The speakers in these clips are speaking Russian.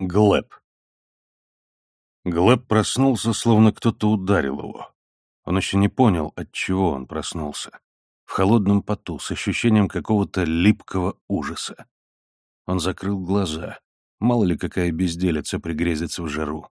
Глэб. Глэб проснулся, словно кто-то ударил его. Он еще не понял, от чего он проснулся. В холодном поту, с ощущением какого-то липкого ужаса. Он закрыл глаза. Мало ли какая безделица пригрезится в жару.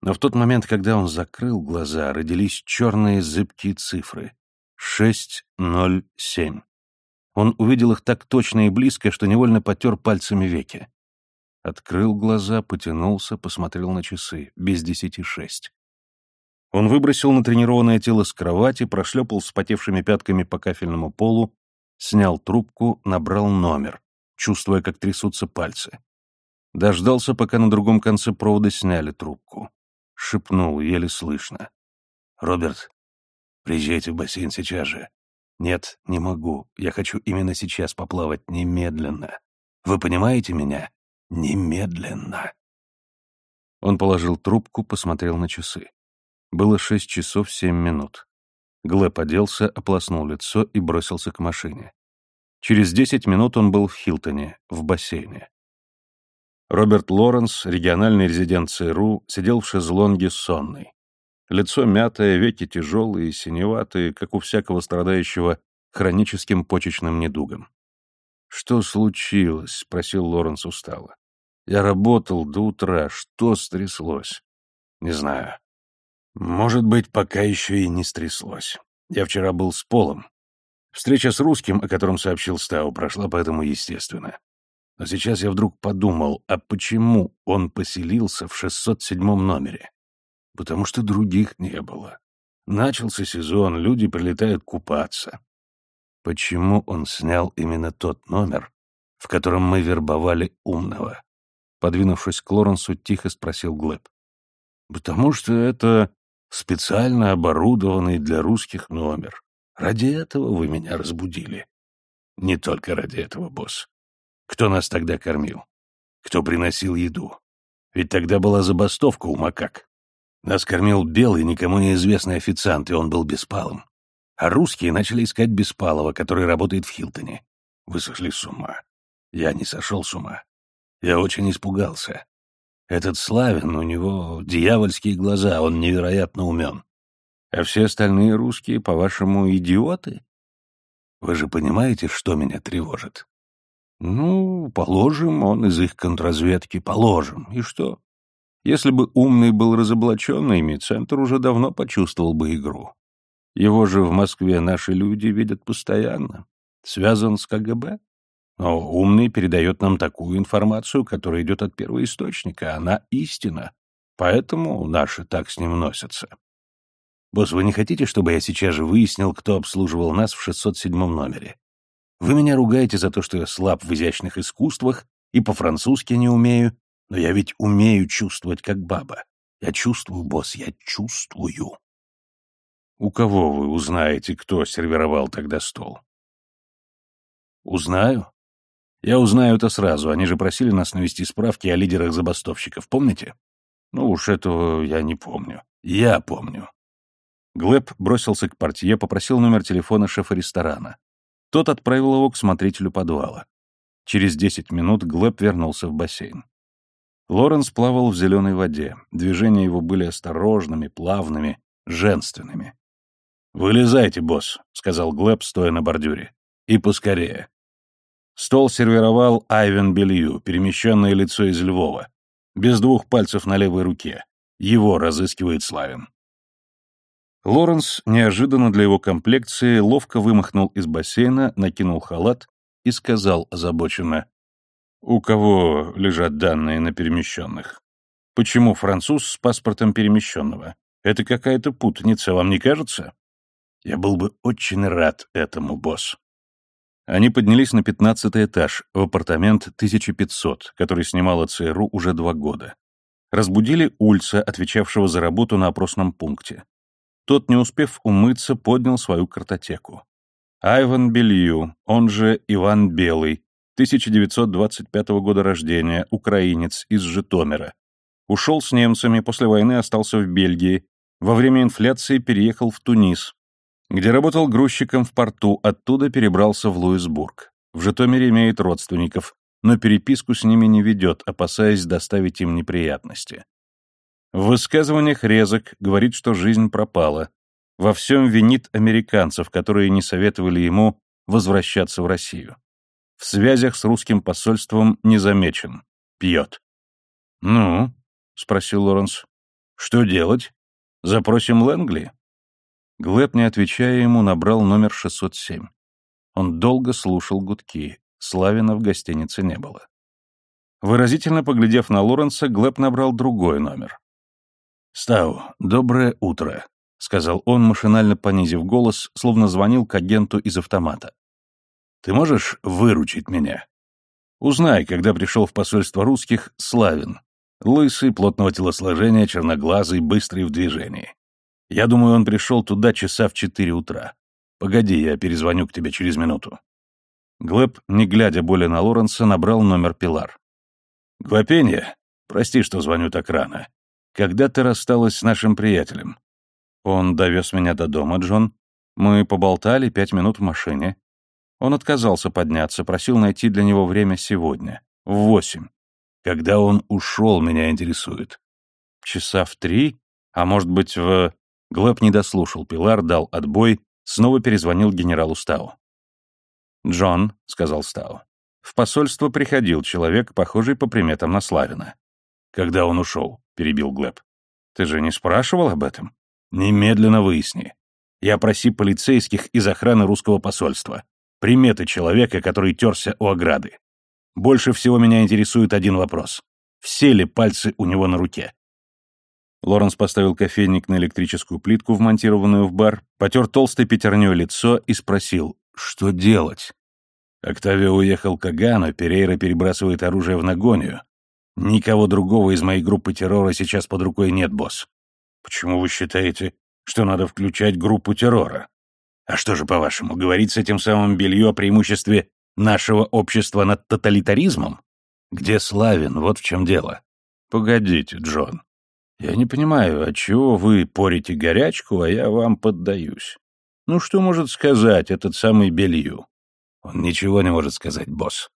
Но в тот момент, когда он закрыл глаза, родились черные зыбкие цифры. Шесть ноль семь. Он увидел их так точно и близко, что невольно потер пальцами веки. Открыл глаза, потянулся, посмотрел на часы. Без десяти шесть. Он выбросил натренированное тело с кровати, прошлепал вспотевшими пятками по кафельному полу, снял трубку, набрал номер, чувствуя, как трясутся пальцы. Дождался, пока на другом конце провода сняли трубку. Шепнул, еле слышно. «Роберт, приезжайте в бассейн сейчас же». «Нет, не могу. Я хочу именно сейчас поплавать немедленно. Вы понимаете меня?» Немедленно. Он положил трубку, посмотрел на часы. Было шесть часов семь минут. Глэб оделся, ополоснул лицо и бросился к машине. Через десять минут он был в Хилтоне, в бассейне. Роберт Лоренс, региональный резидент ЦРУ, сидел в шезлонге сонный. Лицо мятое, веки тяжелые, синеватые, как у всякого страдающего хроническим почечным недугом. «Что случилось?» — спросил Лоренс устало. Я работал до утра. Что стряслось? Не знаю. Может быть, пока еще и не стряслось. Я вчера был с Полом. Встреча с русским, о котором сообщил Стау, прошла поэтому естественно. Но сейчас я вдруг подумал, а почему он поселился в 607 номере? Потому что других не было. Начался сезон, люди прилетают купаться. Почему он снял именно тот номер, в котором мы вербовали умного? Подвинувшись к Лоренсу, тихо спросил Глэб. «Потому что это специально оборудованный для русских номер. Ради этого вы меня разбудили». «Не только ради этого, босс. Кто нас тогда кормил? Кто приносил еду? Ведь тогда была забастовка у макак. Нас кормил белый, никому неизвестный официант, и он был беспалым. А русские начали искать Беспалова, который работает в Хилтоне. Вы сошли с ума. Я не сошел с ума. Я очень испугался. Этот Славин, у него дьявольские глаза, он невероятно умен. А все остальные русские, по-вашему, идиоты? Вы же понимаете, что меня тревожит? Ну, положим, он из их контрразведки, положим. И что? Если бы умный был разоблаченный, центр уже давно почувствовал бы игру. Его же в Москве наши люди видят постоянно. Связан с КГБ? Но умный передает нам такую информацию, которая идет от первоисточника, она истина. Поэтому наши так с ним носятся. Босс, вы не хотите, чтобы я сейчас же выяснил, кто обслуживал нас в 607 номере? Вы меня ругаете за то, что я слаб в изящных искусствах и по-французски не умею, но я ведь умею чувствовать как баба. Я чувствую, босс, я чувствую. У кого вы узнаете, кто сервировал тогда стол? Узнаю. Я узнаю это сразу, они же просили нас навести справки о лидерах забастовщиков, помните? Ну уж этого я не помню. Я помню. Глеб бросился к портье, попросил номер телефона шефа ресторана. Тот отправил его к смотрителю подвала. Через десять минут Глеб вернулся в бассейн. Лоренс плавал в зеленой воде. Движения его были осторожными, плавными, женственными. «Вылезайте, босс», — сказал Глеб, стоя на бордюре. «И поскорее. Стол сервировал Айвен Белью, перемещенное лицо из Львова, без двух пальцев на левой руке. Его разыскивает Славин. Лоренс, неожиданно для его комплекции, ловко вымахнул из бассейна, накинул халат и сказал озабоченно, «У кого лежат данные на перемещенных? Почему француз с паспортом перемещенного? Это какая-то путаница, вам не кажется?» «Я был бы очень рад этому, босс», они поднялись на пятнадцатый этаж, в апартамент 1500, который снимала ЦРУ уже два года. Разбудили Ульца, отвечавшего за работу на опросном пункте. Тот, не успев умыться, поднял свою картотеку. Айван Белью, он же Иван Белый, 1925 года рождения, украинец, из Житомира. Ушел с немцами, после войны остался в Бельгии, во время инфляции переехал в Тунис, где работал грузчиком в порту, оттуда перебрался в Луисбург. В Житомире имеет родственников, но переписку с ними не ведет, опасаясь доставить им неприятности. В высказываниях резок говорит, что жизнь пропала. Во всем винит американцев, которые не советовали ему возвращаться в Россию. В связях с русским посольством не замечен. Пьет. «Ну?» — спросил Лоренс. «Что делать? Запросим Лэнгли?» Глэб, не отвечая ему, набрал номер 607. Он долго слушал гудки. Славина в гостинице не было. Выразительно поглядев на Лоренса, Глэб набрал другой номер. «Стау, доброе утро», — сказал он, машинально понизив голос, словно звонил к агенту из автомата. «Ты можешь выручить меня? Узнай, когда пришел в посольство русских Славин. Лысый, плотного телосложения, черноглазый, быстрый в движении. Я думаю, он пришел туда часа в четыре утра. Погоди, я перезвоню к тебе через минуту». Глэб, не глядя более на Лоренса, набрал номер Пилар. «Глопенья, прости, что звоню так рано. Когда ты рассталась с нашим приятелем?» «Он довез меня до дома, Джон. Мы поболтали пять минут в машине. Он отказался подняться, просил найти для него время сегодня, в восемь. Когда он ушел, меня интересует. Часа в три? А может быть, в... Глэб не дослушал, Пилар дал отбой, снова перезвонил генералу Стау. «Джон», — сказал Стау, — «в посольство приходил человек, похожий по приметам на Славина». «Когда он ушел?» — перебил Глэб. «Ты же не спрашивал об этом?» «Немедленно выясни. Я проси полицейских из охраны русского посольства. Приметы человека, который терся у ограды. Больше всего меня интересует один вопрос. Все ли пальцы у него на руке?» Лоренс поставил кофейник на электрическую плитку, вмонтированную в бар, потер толстой пятерней лицо и спросил, что делать? Октавио уехал к Агану, Перейра перебрасывает оружие в Нагонию. Никого другого из моей группы террора сейчас под рукой нет, босс. Почему вы считаете, что надо включать группу террора? А что же, по-вашему, говорить с этим самым белье о преимуществе нашего общества над тоталитаризмом? Где Славин, вот в чем дело. Погодите, Джон. Я не понимаю, отчего вы порите горячку, а я вам поддаюсь. Ну что может сказать этот самый Белью? Он ничего не может сказать, босс.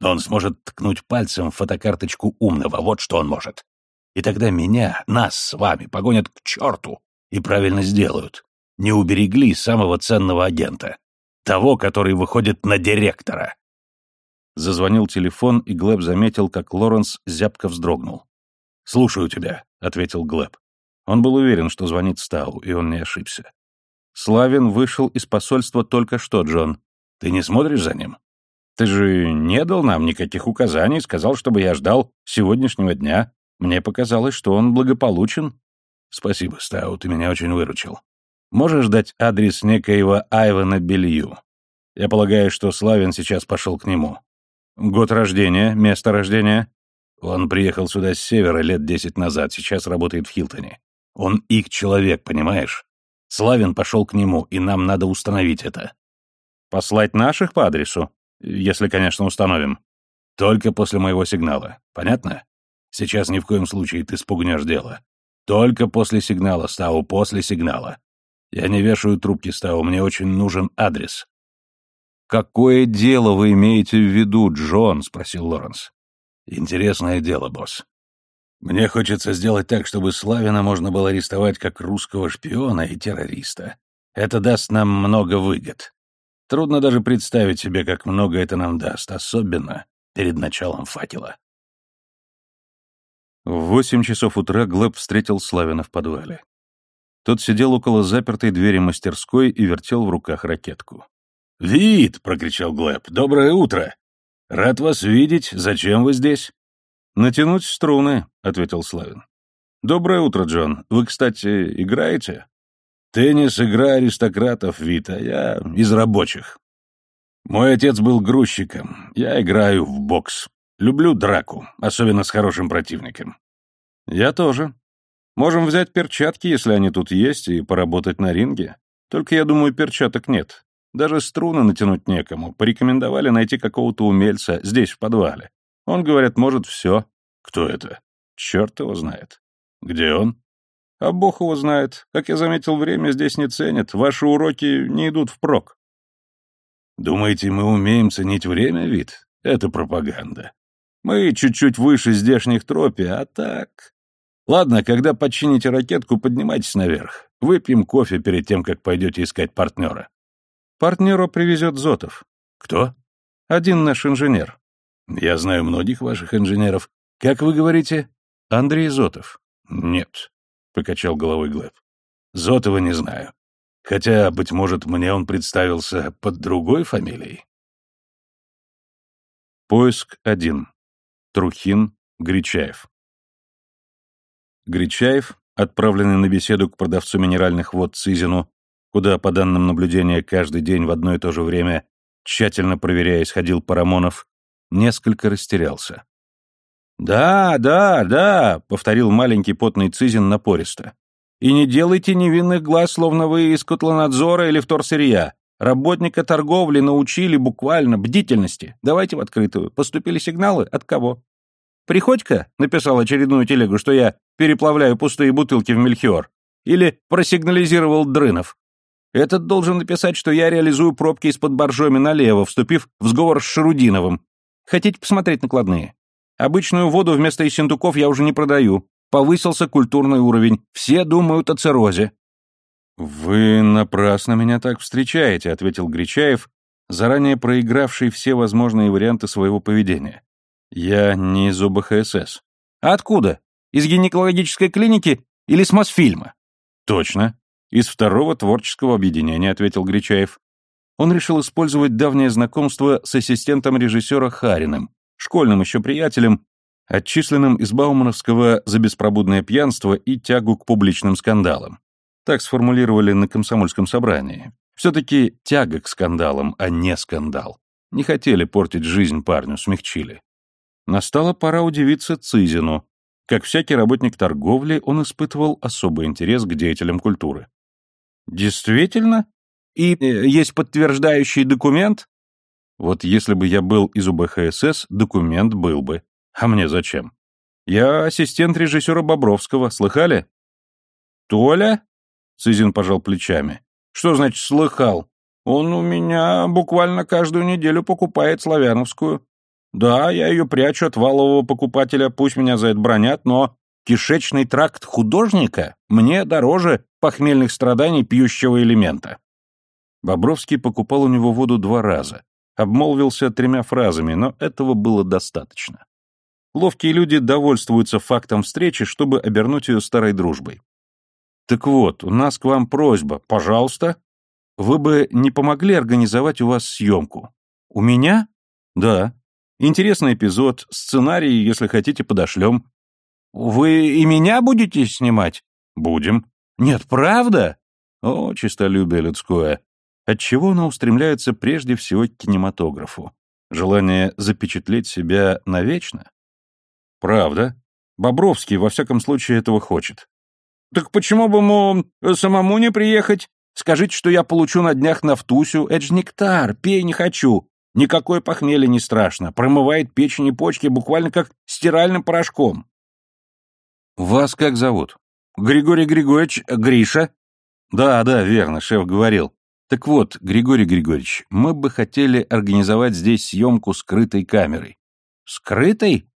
Но он сможет ткнуть пальцем в фотокарточку умного, вот что он может. И тогда меня, нас с вами, погонят к черту и правильно сделают. Не уберегли самого ценного агента. Того, который выходит на директора. Зазвонил телефон, и Глеб заметил, как Лоренс зябко вздрогнул. «Слушаю тебя», — ответил Глеб. Он был уверен, что звонит Стау, и он не ошибся. «Славин вышел из посольства только что, Джон. Ты не смотришь за ним? Ты же не дал нам никаких указаний, сказал, чтобы я ждал сегодняшнего дня. Мне показалось, что он благополучен». «Спасибо, Стау, ты меня очень выручил. Можешь дать адрес некоего Айвана Белью? Я полагаю, что Славин сейчас пошел к нему. Год рождения, место рождения?» Он приехал сюда с севера лет десять назад, сейчас работает в Хилтоне. Он их человек, понимаешь? Славин пошел к нему, и нам надо установить это. Послать наших по адресу? Если, конечно, установим. Только после моего сигнала. Понятно? Сейчас ни в коем случае ты спугнешь дело. Только после сигнала, Стау, после сигнала. Я не вешаю трубки, Стау, мне очень нужен адрес. «Какое дело вы имеете в виду, Джон?» — спросил Лоренс. Интересное дело, босс. Мне хочется сделать так, чтобы Славина можно было арестовать как русского шпиона и террориста. Это даст нам много выгод. Трудно даже представить себе, как много это нам даст, особенно перед началом факела. В восемь часов утра Глеб встретил Славина в подвале. Тот сидел около запертой двери мастерской и вертел в руках ракетку. «Вид!» — прокричал Глеб. «Доброе утро! «Рад вас видеть. Зачем вы здесь?» «Натянуть струны», — ответил Славин. «Доброе утро, Джон. Вы, кстати, играете?» «Теннис — игра аристократов, Вита. Я из рабочих. Мой отец был грузчиком. Я играю в бокс. Люблю драку, особенно с хорошим противником». «Я тоже. Можем взять перчатки, если они тут есть, и поработать на ринге. Только, я думаю, перчаток нет. Даже струны натянуть некому. Порекомендовали найти какого-то умельца здесь, в подвале. Он, говорят, может все. Кто это? Черт его знает. Где он? А бог его знает. Как я заметил, время здесь не ценят. Ваши уроки не идут впрок. Думаете, мы умеем ценить время, вид? Это пропаганда. Мы чуть-чуть выше здешних тропи, а так... Ладно, когда почините ракетку, поднимайтесь наверх. Выпьем кофе перед тем, как пойдете искать партнера. Партнера привезет Зотов. Кто? Один наш инженер. Я знаю многих ваших инженеров. Как вы говорите? Андрей Зотов. Нет, покачал головой Глеб. Зотова не знаю. Хотя, быть может, мне он представился под другой фамилией. Поиск один. Трухин, Гречаев. Гречаев, отправленный на беседу к продавцу минеральных вод Цизину, куда, по данным наблюдения, каждый день в одно и то же время, тщательно проверяясь, ходил Парамонов, несколько растерялся. «Да, да, да», — повторил маленький потный Цизин напористо. «И не делайте невинных глаз, словно вы из котлонадзора или вторсырья. Работника торговли научили буквально бдительности. Давайте в открытую. Поступили сигналы? От кого? Приходько написал очередную телегу, что я переплавляю пустые бутылки в Мельхиор. Или просигнализировал Дрынов. Этот должен написать, что я реализую пробки из-под боржоми налево, вступив в сговор с Шарудиновым. Хотите посмотреть накладные? Обычную воду вместо Исендуков я уже не продаю. Повысился культурный уровень. Все думают о циррозе. «Вы напрасно меня так встречаете», — ответил Гречаев, заранее проигравший все возможные варианты своего поведения. «Я не из ОБХСС». «А откуда? Из гинекологической клиники или с Мосфильма?» «Точно. Из второго творческого объединения», — ответил Гречаев. Он решил использовать давнее знакомство с ассистентом режиссера Хариным, школьным еще приятелем, отчисленным из Баумановского за беспробудное пьянство и тягу к публичным скандалам. Так сформулировали на комсомольском собрании. Все-таки тяга к скандалам, а не скандал. Не хотели портить жизнь парню, смягчили. Настала пора удивиться Цизину. Как всякий работник торговли, он испытывал особый интерес к деятелям культуры. «Действительно? И э, есть подтверждающий документ?» «Вот если бы я был из УБХСС, документ был бы. А мне зачем? Я ассистент режиссера Бобровского, слыхали?» «Толя?» — Цизин пожал плечами. «Что значит слыхал? Он у меня буквально каждую неделю покупает славяновскую. Да, я ее прячу от валового покупателя, пусть меня за это бронят, но кишечный тракт художника мне дороже похмельных страданий пьющего элемента. Бобровский покупал у него воду два раза, обмолвился тремя фразами, но этого было достаточно. Ловкие люди довольствуются фактом встречи, чтобы обернуть ее старой дружбой. Так вот, у нас к вам просьба, пожалуйста, вы бы не помогли организовать у вас съемку? У меня? Да. Интересный эпизод, сценарий, если хотите, подошлем. Вы и меня будете снимать? Будем. Нет, правда? О, чистолюбие людское. Отчего оно устремляется прежде всего к кинематографу? Желание запечатлеть себя навечно? Правда. Бобровский, во всяком случае, этого хочет. Так почему бы ему самому не приехать? Скажите, что я получу на днях нафтусю. Это ж нектар, пей не хочу. Никакое похмелье не страшно. Промывает печень и почки буквально как стиральным порошком. Вас как зовут? Григорий Григорьевич Гриша. Да, да, верно, шеф говорил. Так вот, Григорий Григорьевич, мы бы хотели организовать здесь съемку скрытой камерой. Скрытой?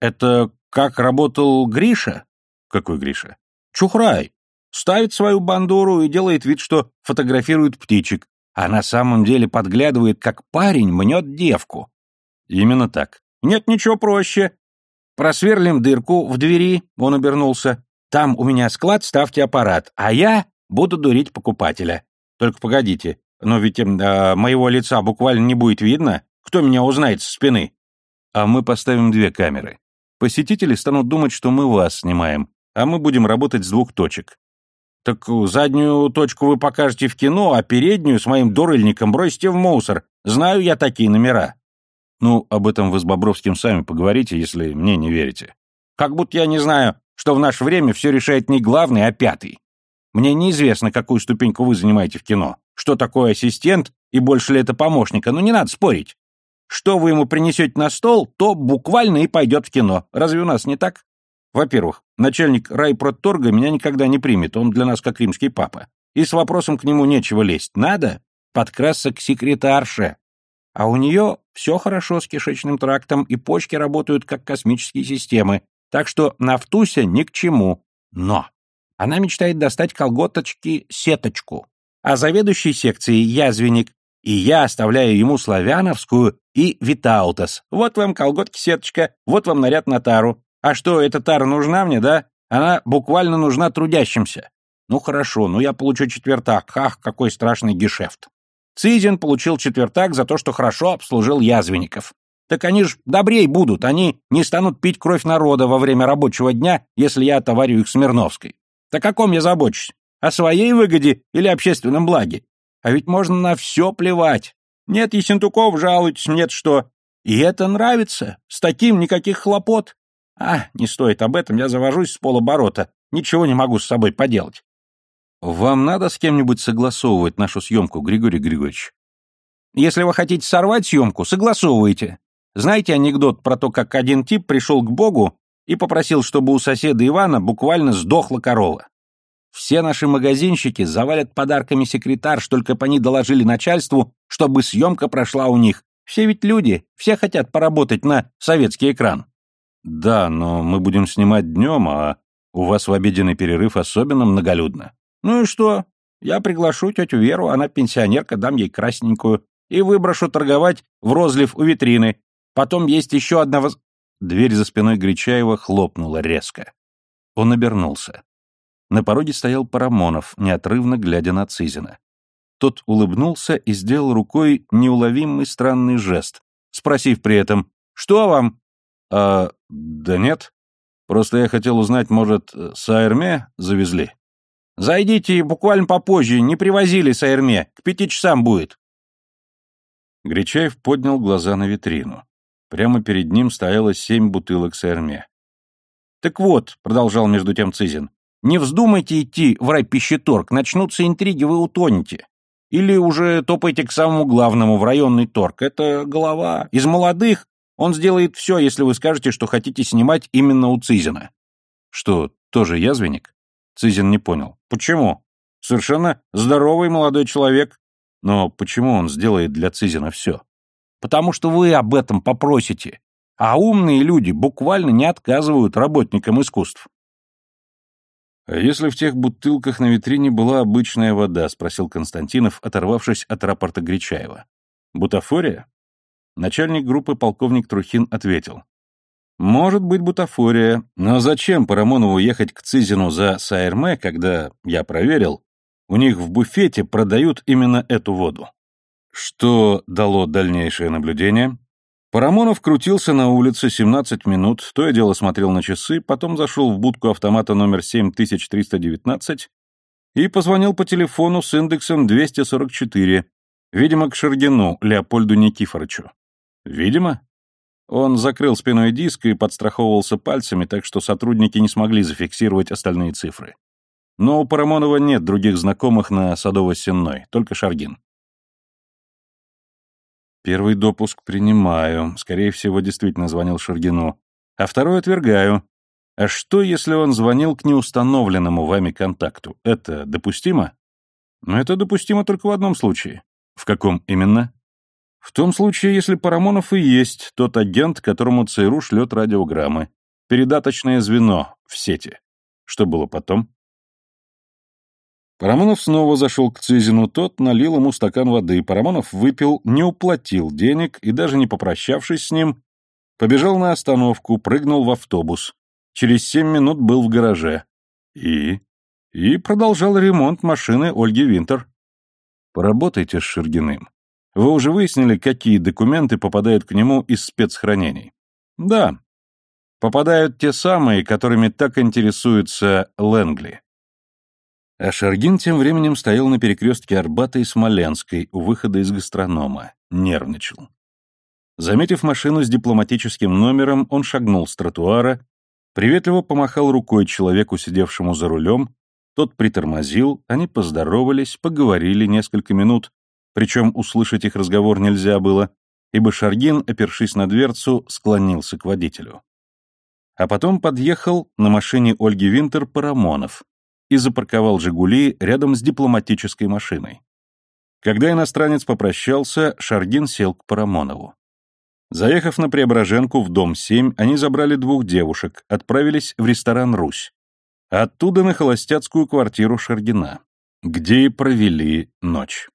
Это как работал Гриша? Какой Гриша? Чухрай. Ставит свою бандуру и делает вид, что фотографирует птичек, а на самом деле подглядывает, как парень мнет девку. Именно так. Нет ничего проще. Просверлим дырку в двери, он обернулся. Там у меня склад, ставьте аппарат, а я буду дурить покупателя. Только погодите, но ведь э, моего лица буквально не будет видно. Кто меня узнает со спины? А мы поставим две камеры. Посетители станут думать, что мы вас снимаем, а мы будем работать с двух точек. Так заднюю точку вы покажете в кино, а переднюю с моим дурыльником бросите в мусор. Знаю я такие номера. Ну, об этом вы с Бобровским сами поговорите, если мне не верите. Как будто я не знаю, что в наше время все решает не главный, а пятый. Мне неизвестно, какую ступеньку вы занимаете в кино. Что такое ассистент и больше ли это помощника, но не надо спорить. Что вы ему принесете на стол, то буквально и пойдет в кино. Разве у нас не так? Во-первых, начальник райпродторга меня никогда не примет, он для нас как римский папа. И с вопросом к нему нечего лезть. Надо подкрасться к секретарше. А у нее все хорошо с кишечным трактом, и почки работают как космические системы, так что Нафтуся ни к чему. Но она мечтает достать колготочки сеточку, а заведующий секцией язвенник, и я оставляю ему славяновскую и Витаутас. Вот вам колготки-сеточка, вот вам наряд на тару. А что, эта тара нужна мне, да? Она буквально нужна трудящимся. Ну хорошо, ну я получу четвертак. Ах, какой страшный гешефт. Цизин получил четвертак за то, что хорошо обслужил язвенников. Так они ж добрей будут, они не станут пить кровь народа во время рабочего дня, если я отоварю их Смирновской. Так о ком я забочусь? О своей выгоде или общественном благе? А ведь можно на все плевать. Нет, Есентуков, жалуйтесь, нет что. И это нравится. С таким никаких хлопот. А, не стоит об этом, я завожусь с полоборота. Ничего не могу с собой поделать. Вам надо с кем-нибудь согласовывать нашу съемку, Григорий Григорьевич? Если вы хотите сорвать съемку, согласовывайте. Знаете анекдот про то, как один тип пришел к Богу и попросил, чтобы у соседа Ивана буквально сдохла корова? Все наши магазинщики завалят подарками секретарш, только бы они доложили начальству, чтобы съемка прошла у них. Все ведь люди, все хотят поработать на советский экран. Да, но мы будем снимать днем, а у вас в обеденный перерыв особенно многолюдно. Ну и что? Я приглашу тетю Веру, она пенсионерка, дам ей красненькую, и выброшу торговать в розлив у витрины. Потом есть еще одна воз... Дверь за спиной Гречаева хлопнула резко. Он обернулся. На пороге стоял Парамонов, неотрывно глядя на Цизина. Тот улыбнулся и сделал рукой неуловимый странный жест, спросив при этом «Что вам?» «А, да нет. Просто я хотел узнать, может, с Аэрме завезли?» «Зайдите буквально попозже, не привозили с к пяти часам будет». Гречаев поднял глаза на витрину. Прямо перед ним стояло семь бутылок с. «Так вот», — продолжал между тем Цизин, не вздумайте идти в райпищеторг, начнутся интриги, вы утонете. Или уже топайте к самому главному, в районный торг. Это голова. Из молодых он сделает все, если вы скажете, что хотите снимать именно у Цизина. Что, тоже язвенник? Цизин не понял. Почему? Совершенно здоровый молодой человек. Но почему он сделает для Цизина все? Потому что вы об этом попросите. А умные люди буквально не отказывают работникам искусств. «А если в тех бутылках на витрине была обычная вода?» — спросил Константинов, оторвавшись от рапорта Гречаева. «Бутафория?» Начальник группы полковник Трухин ответил. «Может быть бутафория, но зачем Парамонову ехать к Цизину за Сайерме, когда, я проверил, у них в буфете продают именно эту воду?» Что дало дальнейшее наблюдение? Парамонов крутился на улице 17 минут, то и дело смотрел на часы, потом зашел в будку автомата номер 7319 и позвонил по телефону с индексом 244, видимо, к Шергину Леопольду Никифоровичу. Видимо? Он закрыл спиной диск и подстраховывался пальцами, так что сотрудники не смогли зафиксировать остальные цифры. Но у Парамонова нет других знакомых на Садово-Сенной, только Шаргин. Первый допуск принимаю. Скорее всего, действительно звонил Шаргину. А второй отвергаю. А что, если он звонил к неустановленному вами контакту? Это допустимо? Это допустимо только в одном случае. В каком именно? В том случае, если Парамонов и есть тот агент, которому ЦРУ шлет радиограммы. Передаточное звено в сети. Что было потом? Парамонов снова зашел к Цизину, тот налил ему стакан воды. Парамонов выпил, не уплатил денег и, даже не попрощавшись с ним, побежал на остановку, прыгнул в автобус. Через семь минут был в гараже. И? И продолжал ремонт машины Ольги Винтер. Поработайте с Шергиным. Вы уже выяснили, какие документы попадают к нему из спецхранений? Да. Попадают те самые, которыми так интересуется Лэнгли. А Шаргин тем временем стоял на перекрестке Арбата и Смоленской у выхода из гастронома. Нервничал. Заметив машину с дипломатическим номером, он шагнул с тротуара, приветливо помахал рукой человеку, сидевшему за рулем, тот притормозил, они поздоровались, поговорили несколько минут, причем услышать их разговор нельзя было, ибо Шаргин, опершись на дверцу, склонился к водителю. А потом подъехал на машине Ольги Винтер Парамонов, и запарковал «Жигули» рядом с дипломатической машиной. Когда иностранец попрощался, Шаргин сел к Парамонову. Заехав на Преображенку в дом 7, они забрали двух девушек, отправились в ресторан «Русь». Оттуда на холостяцкую квартиру Шаргина, где и провели ночь.